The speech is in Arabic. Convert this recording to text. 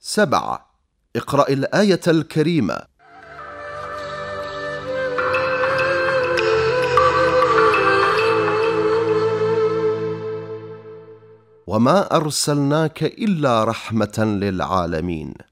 سبعة. اقرأ الآية الكريمة. وما أرسلناك إلا رحمة للعالمين.